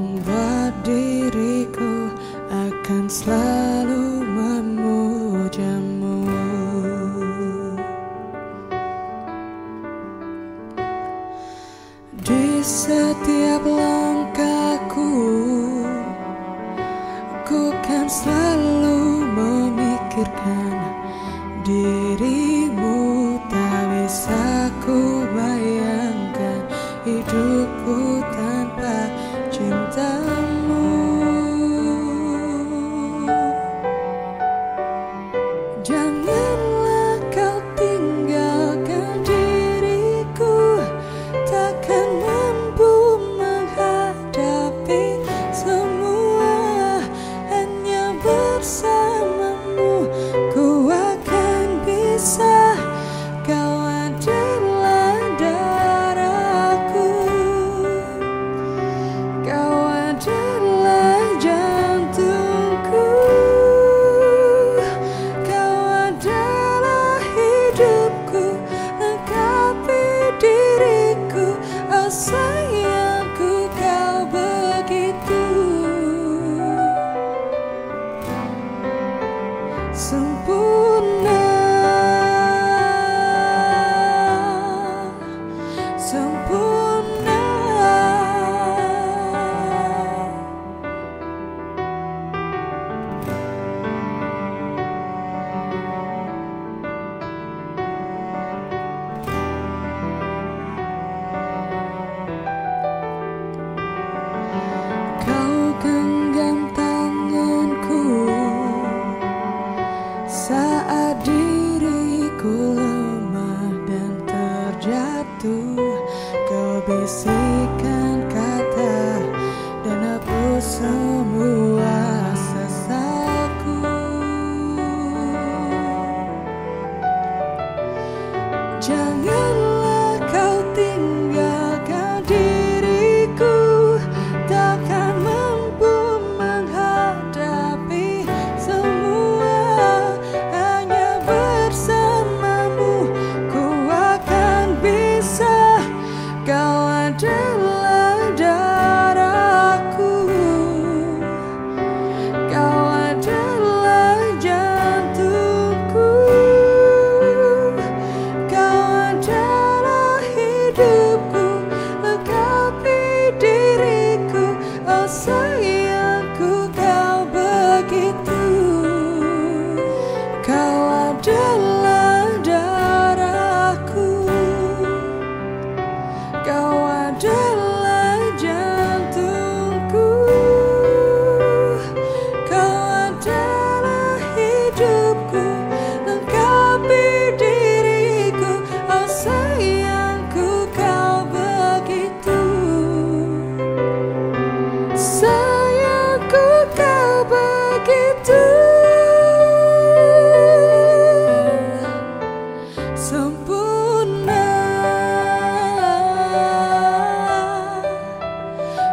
membuat diriku akan selalu memujamu. Di setiap langkahku ku kan selalu memikirkan diri kau adalah darahku. Kau adalah jantungku. Kau adalah hidupku Lengkapi diriku Oh sayangku kau begitu. Sempurna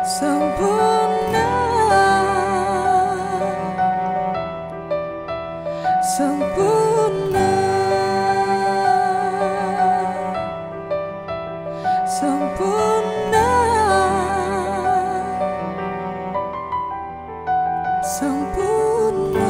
sempurna. Sempurna. Sempurna. Sempurna.